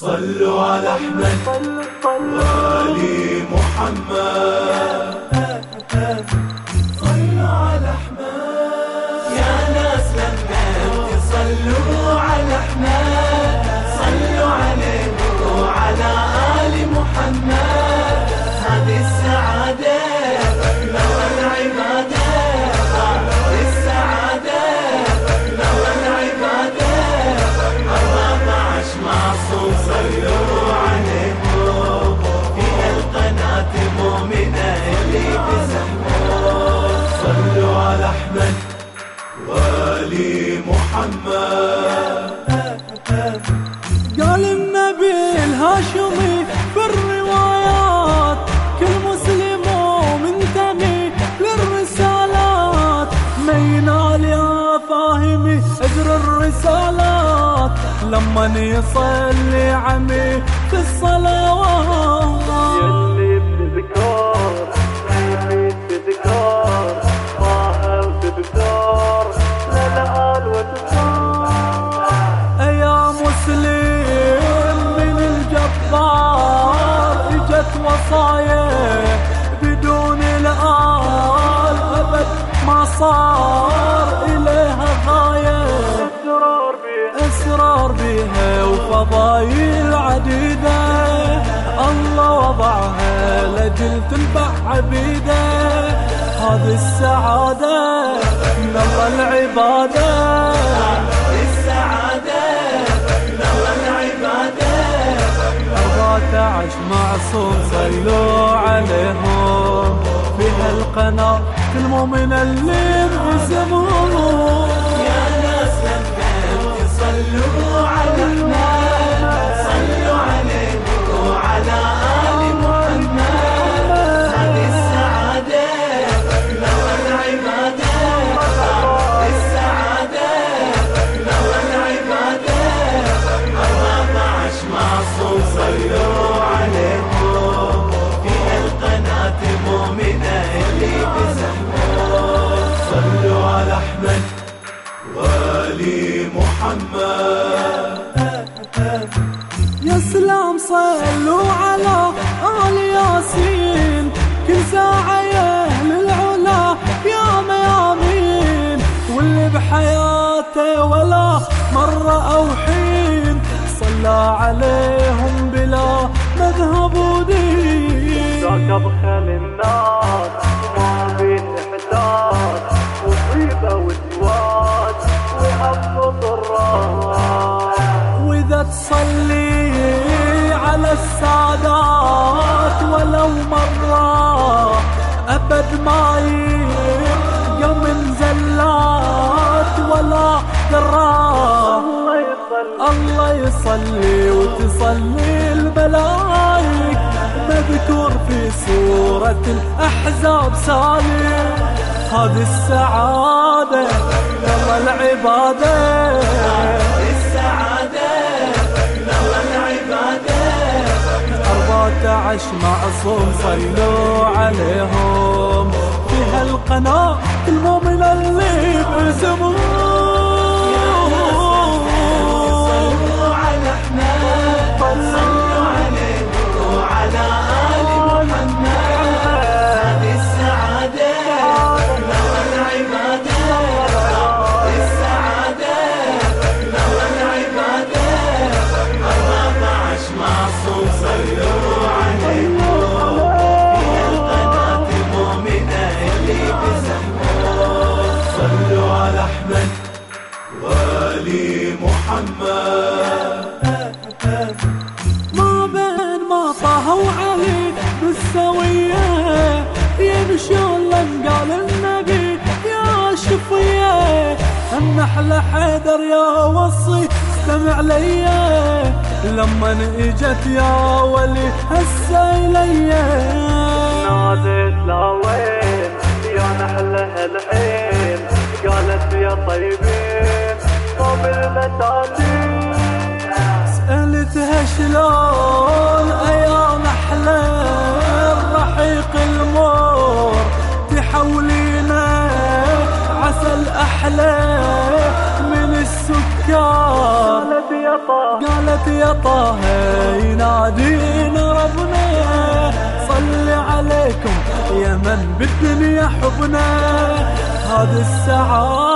صلوا على أحمد وآل محمد. القناة مؤمنة اللي بزحمهم صلوا على أحمد وآل محمد. قال النبي الهاشمي في الروايات كل مسلم ومنتمي للرسالات. ما ينال يا فاهمي أجر الرسالات؟ لما يصلي عمي في الصلوات بتذكار للآل يا مسلم من الجبار اجت وصايا بدون الآل أبد ما صار إليها غاية. إسرار بها وفضايل عديدة. الله وضعها لجل تنفع عبيدة. هذه السعادة من الله العبادة. عشر معصوم صلوا عليهم. في هالقناة المؤمن اللي باسمهم صلوا على آل ياسين. كل ساعة يا أهل العلا يا ميامين واللي بحياته ولا مرة أو حين. صلى عليهم بلا مذهب ودين. ذاك بخل النار أبد ما يبقى من زلات ولا ذرات الله يصلي وتصلي الملايك مذكور في سورة الأحزاب سالم هذه السعادة والله العبادة السعادة نور العبادة. أربعة عشر معصوم صلوا عليهم. هالقناة المؤمن اللي باسمهم وآل محمد. ما بين ما طهوا علي بالسوية يمشون لن قال النبي يا شفية النحلة حيدر يا وصي استمع ليا لما اجت يا ولي هسه إلي. ناديت لا وين؟ يا نحلة الحين قالت يا طيبين سألتها شلون أيام أحلى الرحيق المر تحولينا عسل أحلى من السكر قالت يا طه قالت يا طه ينادينا ربنا صل عليكم يا من بالدنيا حبنا. هذه السعادة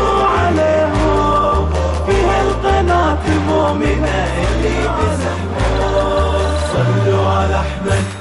صلوا على أحمد.